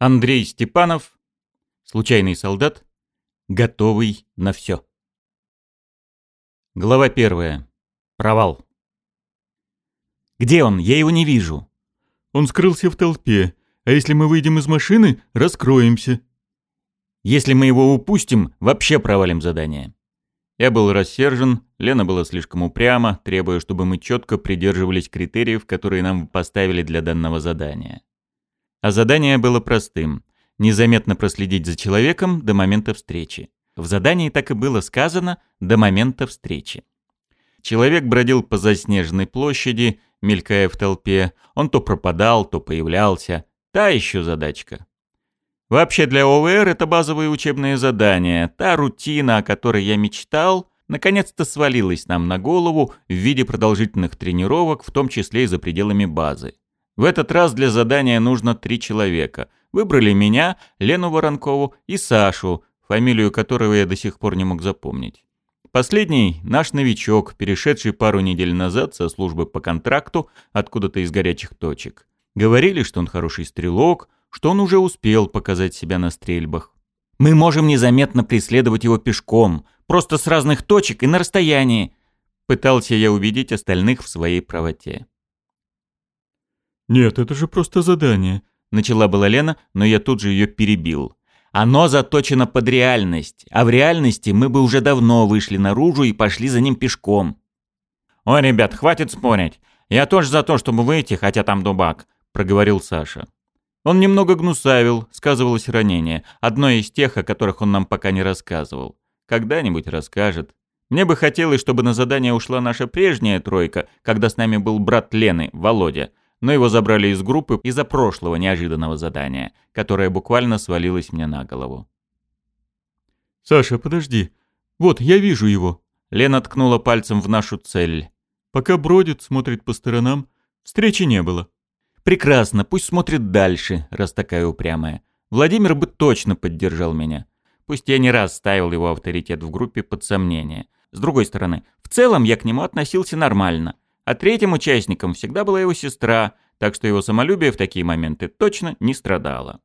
Андрей Степанов, случайный солдат, готовый на все. Глава первая. Провал. Где он? Я его не вижу. Он скрылся в толпе. А если мы выйдем из машины, раскроемся. Если мы его упустим, вообще провалим задание. Я был рассержен, Лена была слишком упряма, требуя, чтобы мы четко придерживались критериев, которые нам поставили для данного задания. А задание было простым – незаметно проследить за человеком до момента встречи. В задании так и было сказано «до момента встречи». Человек бродил по заснеженной площади, мелькая в толпе. Он то пропадал, то появлялся. Та еще задачка. Вообще для ОВР это базовые учебные задания. Та рутина, о которой я мечтал, наконец-то свалилась нам на голову в виде продолжительных тренировок, в том числе и за пределами базы. В этот раз для задания нужно три человека. Выбрали меня, Лену Воронкову и Сашу, фамилию которого я до сих пор не мог запомнить. Последний – наш новичок, перешедший пару недель назад со службы по контракту откуда-то из горячих точек. Говорили, что он хороший стрелок, что он уже успел показать себя на стрельбах. Мы можем незаметно преследовать его пешком, просто с разных точек и на расстоянии. Пытался я убедить остальных в своей правоте. «Нет, это же просто задание», — начала была Лена, но я тут же ее перебил. «Оно заточено под реальность, а в реальности мы бы уже давно вышли наружу и пошли за ним пешком». «Ой, ребят, хватит спорить. Я тоже за то, чтобы выйти, хотя там дубак», — проговорил Саша. Он немного гнусавил, сказывалось ранение, одно из тех, о которых он нам пока не рассказывал. Когда-нибудь расскажет. Мне бы хотелось, чтобы на задание ушла наша прежняя тройка, когда с нами был брат Лены, Володя — но его забрали из группы из-за прошлого неожиданного задания, которое буквально свалилось мне на голову. «Саша, подожди. Вот, я вижу его». Лена ткнула пальцем в нашу цель. «Пока бродит, смотрит по сторонам. Встречи не было». «Прекрасно, пусть смотрит дальше, раз такая упрямая. Владимир бы точно поддержал меня. Пусть я не раз ставил его авторитет в группе под сомнение. С другой стороны, в целом я к нему относился нормально. А третьим участником всегда была его сестра, так что его самолюбие в такие моменты точно не страдало.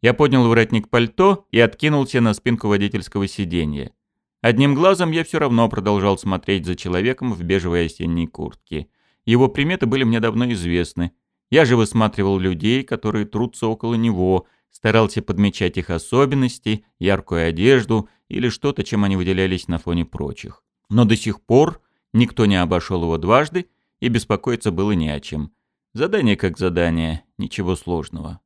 Я поднял воротник пальто и откинулся на спинку водительского сиденья. Одним глазом я все равно продолжал смотреть за человеком в бежевой осенней куртке. Его приметы были мне давно известны. Я же высматривал людей, которые трутся около него, старался подмечать их особенности, яркую одежду или что-то, чем они выделялись на фоне прочих. Но до сих пор Никто не обошел его дважды, и беспокоиться было не о чем. Задание как задание, ничего сложного.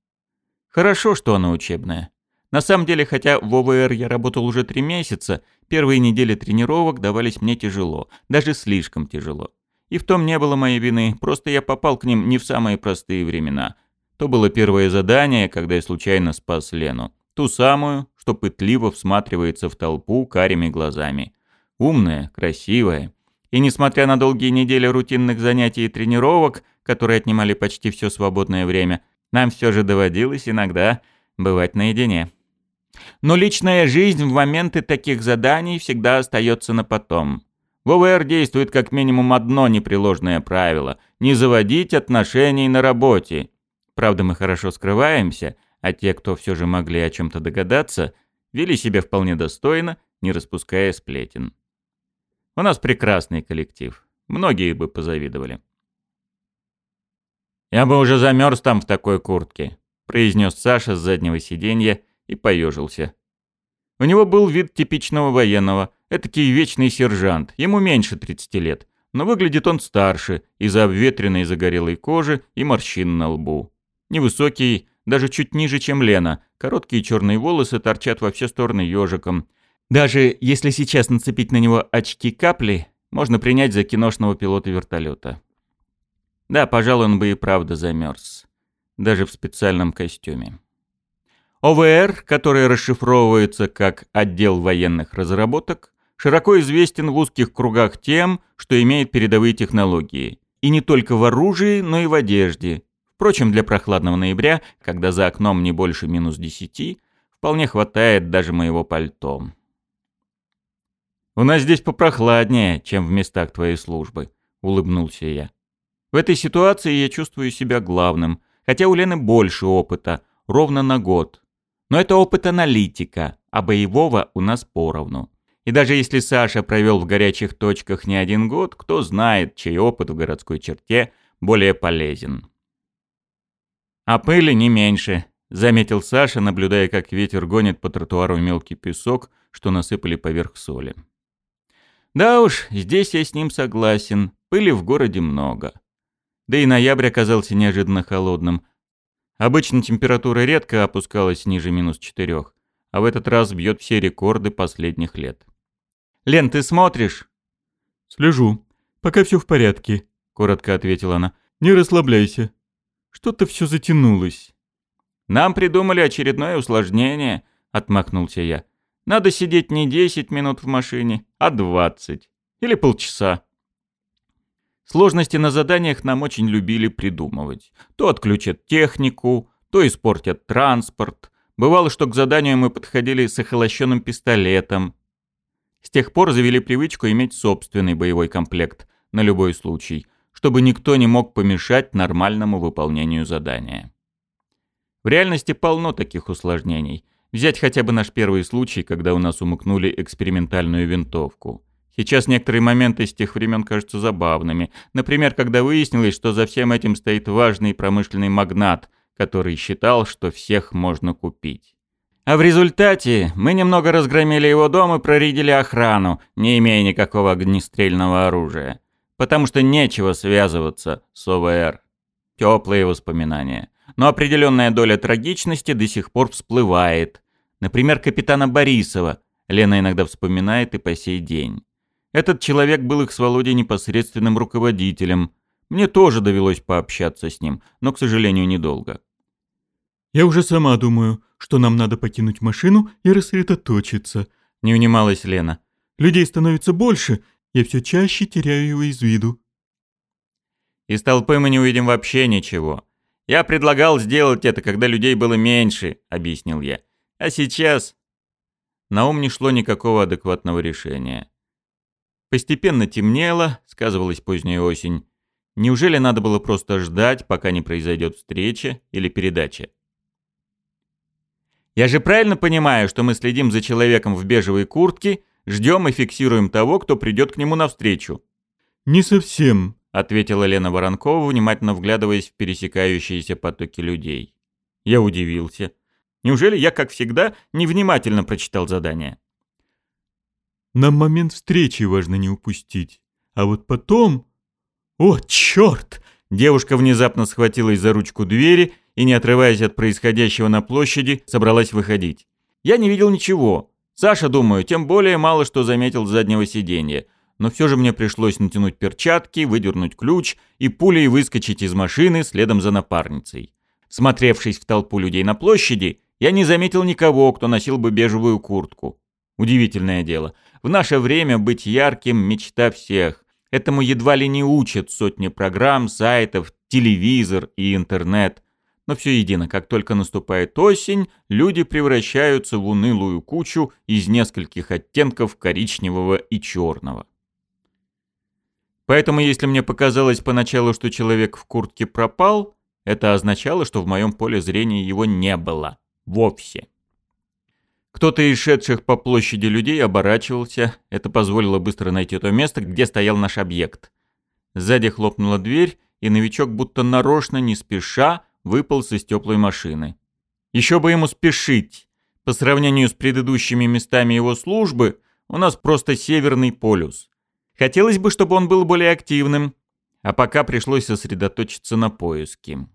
Хорошо, что оно учебное. На самом деле, хотя в ОВР я работал уже три месяца, первые недели тренировок давались мне тяжело, даже слишком тяжело. И в том не было моей вины, просто я попал к ним не в самые простые времена. То было первое задание, когда я случайно спас Лену. Ту самую, что пытливо всматривается в толпу карими глазами. Умная, красивая, и несмотря на долгие недели рутинных занятий и тренировок, которые отнимали почти все свободное время, нам все же доводилось иногда бывать наедине. Но личная жизнь в моменты таких заданий всегда остается на потом. В ОВР действует как минимум одно непреложное правило – не заводить отношений на работе. Правда, мы хорошо скрываемся, а те, кто все же могли о чем-то догадаться, вели себя вполне достойно, не распуская сплетен. У нас прекрасный коллектив. Многие бы позавидовали. «Я бы уже замерз там в такой куртке», — произнес Саша с заднего сиденья и поежился. У него был вид типичного военного, этакий вечный сержант, ему меньше 30 лет, но выглядит он старше из-за обветренной загорелой кожи и морщин на лбу. Невысокий, даже чуть ниже, чем Лена, короткие черные волосы торчат во все стороны ежиком, даже если сейчас нацепить на него очки-капли, можно принять за киношного пилота вертолета. Да, пожалуй, он бы и правда замерз. Даже в специальном костюме. ОВР, который расшифровывается как «Отдел военных разработок», широко известен в узких кругах тем, что имеет передовые технологии. И не только в оружии, но и в одежде. Впрочем, для прохладного ноября, когда за окном не больше минус десяти, вполне хватает даже моего пальто. «У нас здесь попрохладнее, чем в местах твоей службы», — улыбнулся я. «В этой ситуации я чувствую себя главным, хотя у Лены больше опыта. ровно на год. Но это опыт аналитика, а боевого у нас поровну. И даже если Саша провел в горячих точках не один год, кто знает, чей опыт в городской черте более полезен. А пыли не меньше, заметил Саша, наблюдая, как ветер гонит по тротуару мелкий песок, что насыпали поверх соли. Да уж, здесь я с ним согласен. Пыли в городе много. Да и ноябрь оказался неожиданно холодным. Обычно температура редко опускалась ниже минус четырех, а в этот раз бьет все рекорды последних лет. «Лен, ты смотришь?» «Слежу. Пока все в порядке», — коротко ответила она. «Не расслабляйся. Что-то все затянулось». «Нам придумали очередное усложнение», — отмахнулся я. «Надо сидеть не 10 минут в машине, а 20. Или полчаса. Сложности на заданиях нам очень любили придумывать. То отключат технику, то испортят транспорт. Бывало, что к заданию мы подходили с охолощенным пистолетом. С тех пор завели привычку иметь собственный боевой комплект на любой случай, чтобы никто не мог помешать нормальному выполнению задания. В реальности полно таких усложнений. Взять хотя бы наш первый случай, когда у нас умыкнули экспериментальную винтовку. Сейчас некоторые моменты с тех времен кажутся забавными. Например, когда выяснилось, что за всем этим стоит важный промышленный магнат, который считал, что всех можно купить. А в результате мы немного разгромили его дом и проредили охрану, не имея никакого огнестрельного оружия. Потому что нечего связываться с ОВР. Теплые воспоминания. Но определенная доля трагичности до сих пор всплывает. Например, капитана Борисова. Лена иногда вспоминает и по сей день. Этот человек был их с Володей непосредственным руководителем. Мне тоже довелось пообщаться с ним, но, к сожалению, недолго. «Я уже сама думаю, что нам надо покинуть машину и рассредоточиться», — не унималась Лена. «Людей становится больше, я все чаще теряю его из виду». «Из толпы мы не увидим вообще ничего. Я предлагал сделать это, когда людей было меньше», — объяснил я. «А сейчас...» На ум не шло никакого адекватного решения. Постепенно темнело, сказывалась поздняя осень. Неужели надо было просто ждать, пока не произойдет встреча или передача? Я же правильно понимаю, что мы следим за человеком в бежевой куртке, ждем и фиксируем того, кто придет к нему навстречу? «Не совсем», — ответила Лена Воронкова, внимательно вглядываясь в пересекающиеся потоки людей. Я удивился. Неужели я, как всегда, невнимательно прочитал задание? Нам момент встречи важно не упустить. А вот потом... О, черт! Девушка внезапно схватилась за ручку двери и, не отрываясь от происходящего на площади, собралась выходить. Я не видел ничего. Саша, думаю, тем более мало что заметил с заднего сиденья. Но все же мне пришлось натянуть перчатки, выдернуть ключ и пулей выскочить из машины следом за напарницей. Смотревшись в толпу людей на площади, я не заметил никого, кто носил бы бежевую куртку. Удивительное дело. В наше время быть ярким – мечта всех. Этому едва ли не учат сотни программ, сайтов, телевизор и интернет. Но все едино, как только наступает осень, люди превращаются в унылую кучу из нескольких оттенков коричневого и черного. Поэтому если мне показалось поначалу, что человек в куртке пропал, это означало, что в моем поле зрения его не было. Вовсе. Кто-то из шедших по площади людей оборачивался. Это позволило быстро найти то место, где стоял наш объект. Сзади хлопнула дверь, и новичок будто нарочно, не спеша, выполз из теплой машины. Еще бы ему спешить. По сравнению с предыдущими местами его службы, у нас просто северный полюс. Хотелось бы, чтобы он был более активным, а пока пришлось сосредоточиться на поиске.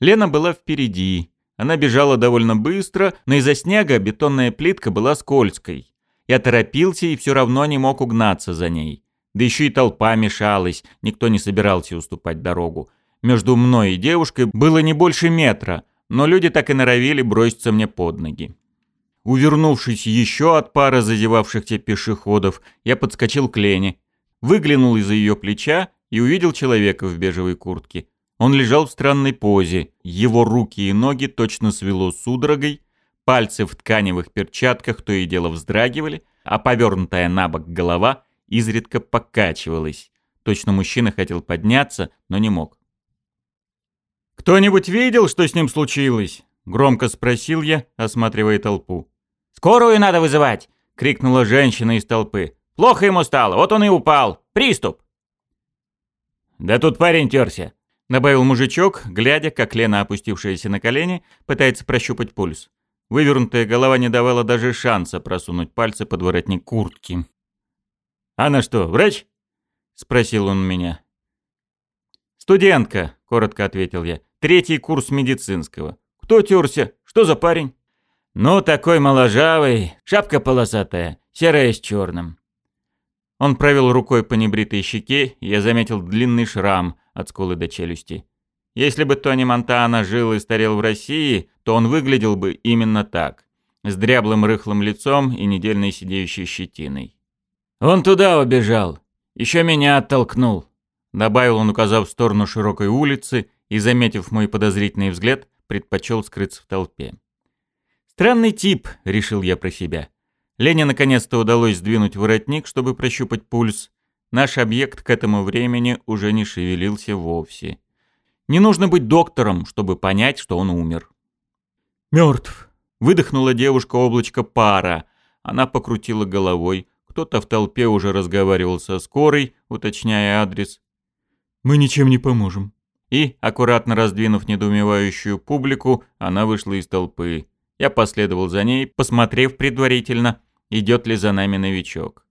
Лена была впереди, она бежала довольно быстро, но из-за снега бетонная плитка была скользкой. Я торопился и все равно не мог угнаться за ней. Да еще и толпа мешалась, никто не собирался уступать дорогу. Между мной и девушкой было не больше метра, но люди так и норовили броситься мне под ноги. Увернувшись еще от пары зазевавшихся пешеходов, я подскочил к Лене, выглянул из-за ее плеча и увидел человека в бежевой куртке. Он лежал в странной позе, его руки и ноги точно свело судорогой, пальцы в тканевых перчатках то и дело вздрагивали, а повернутая на бок голова изредка покачивалась. Точно мужчина хотел подняться, но не мог. «Кто-нибудь видел, что с ним случилось?» Громко спросил я, осматривая толпу. «Скорую надо вызывать!» — крикнула женщина из толпы. «Плохо ему стало, вот он и упал. Приступ!» «Да тут парень терся!» — добавил мужичок, глядя, как Лена, опустившаяся на колени, пытается прощупать пульс. Вывернутая голова не давала даже шанса просунуть пальцы под воротник куртки. «Она что, врач?» — спросил он меня. «Студентка», — коротко ответил я. «Третий курс медицинского. Кто терся? Что за парень?» «Ну, такой моложавый, шапка полосатая, серая с черным». Он провел рукой по небритой щеке, и я заметил длинный шрам от скулы до челюсти. Если бы Тони Монтана жил и старел в России, то он выглядел бы именно так, с дряблым рыхлым лицом и недельной сидеющей щетиной. «Он туда убежал, еще меня оттолкнул», добавил он, указав в сторону широкой улицы и, заметив мой подозрительный взгляд, предпочел скрыться в толпе. «Странный тип», — решил я про себя. Лене наконец-то удалось сдвинуть воротник, чтобы прощупать пульс. Наш объект к этому времени уже не шевелился вовсе. Не нужно быть доктором, чтобы понять, что он умер. «Мертв», — выдохнула девушка облачко пара. Она покрутила головой. Кто-то в толпе уже разговаривал со скорой, уточняя адрес. Мы ничем не поможем». И, аккуратно раздвинув недоумевающую публику, она вышла из толпы. Я последовал за ней, посмотрев предварительно, идет ли за нами новичок.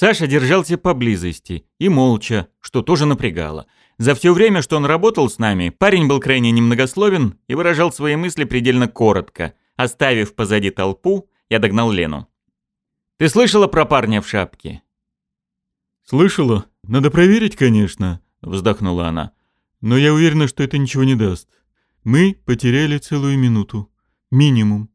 Саша держался поблизости и молча, что тоже напрягало. За все время, что он работал с нами, парень был крайне немногословен и выражал свои мысли предельно коротко. Оставив позади толпу, я догнал Лену. «Ты слышала про парня в шапке?» «Слышала. Надо проверить, конечно», — вздохнула она. «Но я уверена, что это ничего не даст. Мы потеряли целую минуту. Минимум».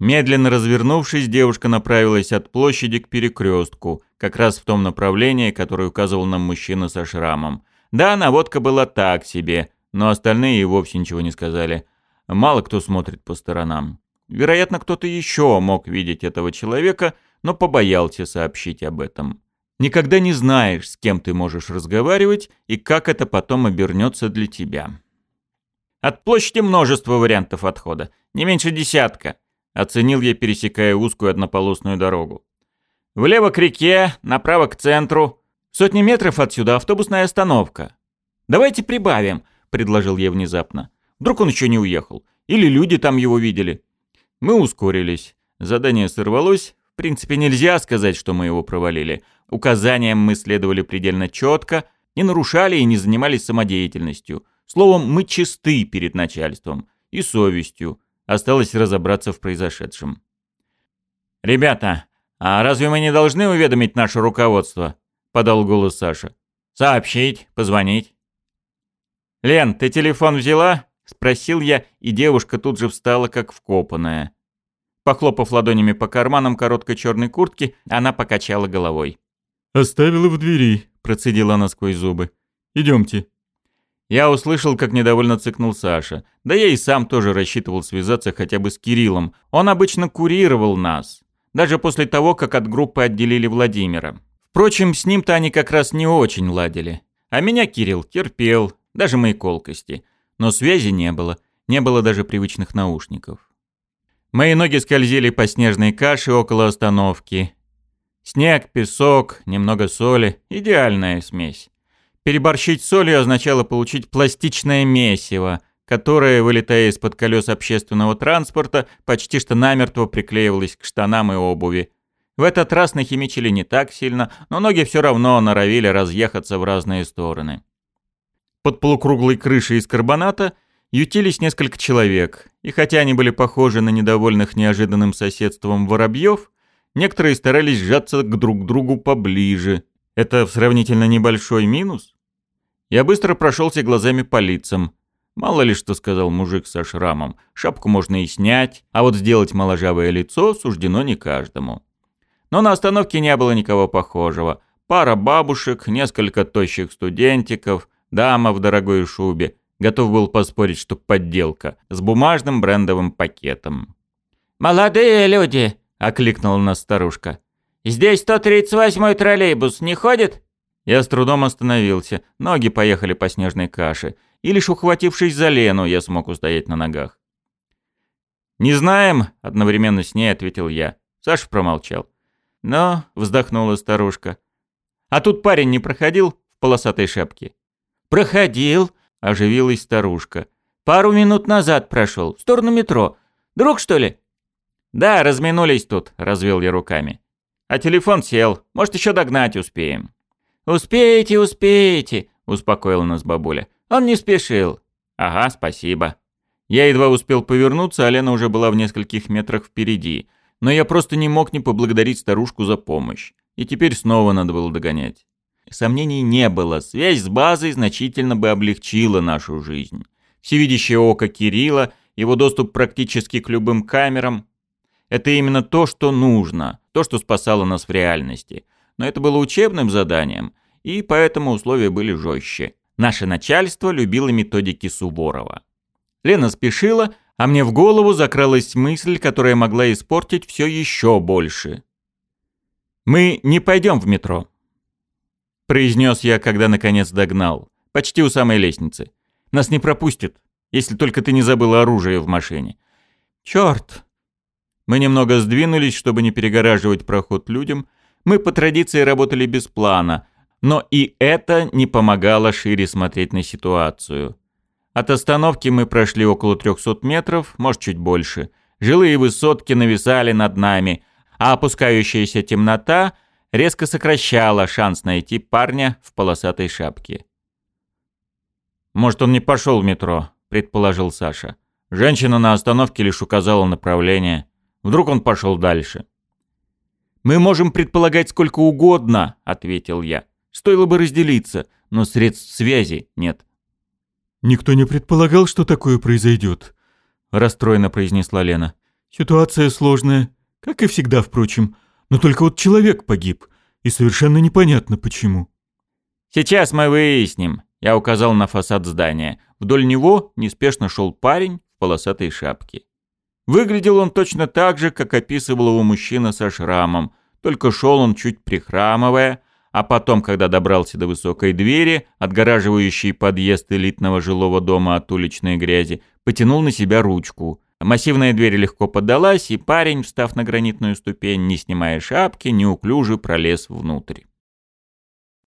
Медленно развернувшись, девушка направилась от площади к перекрестку, как раз в том направлении, которое указывал нам мужчина со шрамом. Да, наводка была так себе, но остальные и вовсе ничего не сказали. Мало кто смотрит по сторонам. Вероятно, кто-то еще мог видеть этого человека, но побоялся сообщить об этом. Никогда не знаешь, с кем ты можешь разговаривать и как это потом обернется для тебя. От площади множество вариантов отхода, не меньше десятка, оценил я, пересекая узкую однополосную дорогу. Влево к реке, направо к центру. Сотни метров отсюда автобусная остановка. Давайте прибавим, предложил я внезапно. Вдруг он еще не уехал. Или люди там его видели. Мы ускорились. Задание сорвалось. В принципе, нельзя сказать, что мы его провалили. Указаниям мы следовали предельно четко, не нарушали и не занимались самодеятельностью. Словом, мы чисты перед начальством и совестью. Осталось разобраться в произошедшем. «Ребята, а разве мы не должны уведомить наше руководство?» — подал голос Саша. «Сообщить, позвонить». «Лен, ты телефон взяла?» — спросил я, и девушка тут же встала, как вкопанная. Похлопав ладонями по карманам короткой черной куртки, она покачала головой. «Оставила в двери», — процедила она сквозь зубы. «Идемте». Я услышал, как недовольно цыкнул Саша. Да я и сам тоже рассчитывал связаться хотя бы с Кириллом. Он обычно курировал нас. Даже после того, как от группы отделили Владимира. Впрочем, с ним-то они как раз не очень ладили. А меня Кирилл терпел, даже мои колкости. Но связи не было. Не было даже привычных наушников. Мои ноги скользили по снежной каше около остановки. Снег, песок, немного соли – идеальная смесь. Переборщить солью означало получить пластичное месиво, которое, вылетая из-под колес общественного транспорта, почти что намертво приклеивалось к штанам и обуви. В этот раз нахимичили не так сильно, но ноги все равно норовили разъехаться в разные стороны. Под полукруглой крышей из карбоната ютились несколько человек, и хотя они были похожи на недовольных неожиданным соседством воробьев, Некоторые старались сжаться к друг другу поближе. Это сравнительно небольшой минус. Я быстро прошелся глазами по лицам. Мало ли что сказал мужик со шрамом. Шапку можно и снять, а вот сделать моложавое лицо суждено не каждому. Но на остановке не было никого похожего. Пара бабушек, несколько тощих студентиков, дама в дорогой шубе. Готов был поспорить, что подделка, с бумажным брендовым пакетом. «Молодые люди!» окликнула нас старушка. «Здесь 138-й троллейбус не ходит?» Я с трудом остановился, ноги поехали по снежной каше, и лишь ухватившись за Лену, я смог устоять на ногах. «Не знаем», — одновременно с ней ответил я. Саша промолчал. «Но», — вздохнула старушка. «А тут парень не проходил в полосатой шапке?» «Проходил», — оживилась старушка. «Пару минут назад прошел, в сторону метро. Друг, что ли?» «Да, разминулись тут», — развел я руками. «А телефон сел. Может, еще догнать успеем». «Успеете, успеете», — успокоила нас бабуля. «Он не спешил». «Ага, спасибо». Я едва успел повернуться, а Лена уже была в нескольких метрах впереди. Но я просто не мог не поблагодарить старушку за помощь. И теперь снова надо было догонять. Сомнений не было, связь с базой значительно бы облегчила нашу жизнь. Всевидящее око Кирилла, его доступ практически к любым камерам — это именно то, что нужно, то, что спасало нас в реальности. Но это было учебным заданием, и поэтому условия были жестче. Наше начальство любило методики Суворова. Лена спешила, а мне в голову закралась мысль, которая могла испортить все еще больше. «Мы не пойдем в метро», — произнес я, когда наконец догнал, почти у самой лестницы. «Нас не пропустят, если только ты не забыла оружие в машине». «Черт!» Мы немного сдвинулись, чтобы не перегораживать проход людям. Мы по традиции работали без плана, но и это не помогало шире смотреть на ситуацию. От остановки мы прошли около 300 метров, может чуть больше. Жилые высотки нависали над нами, а опускающаяся темнота резко сокращала шанс найти парня в полосатой шапке. «Может, он не пошел в метро», — предположил Саша. Женщина на остановке лишь указала направление. Вдруг он пошел дальше. «Мы можем предполагать сколько угодно», — ответил я. «Стоило бы разделиться, но средств связи нет». «Никто не предполагал, что такое произойдет», — расстроенно произнесла Лена. «Ситуация сложная, как и всегда, впрочем. Но только вот человек погиб, и совершенно непонятно почему». «Сейчас мы выясним», — я указал на фасад здания. Вдоль него неспешно шел парень в полосатой шапке. Выглядел он точно так же, как описывал его мужчина со шрамом, только шел он чуть прихрамывая, а потом, когда добрался до высокой двери, отгораживающей подъезд элитного жилого дома от уличной грязи, потянул на себя ручку. Массивная дверь легко поддалась, и парень, встав на гранитную ступень, не снимая шапки, неуклюже пролез внутрь.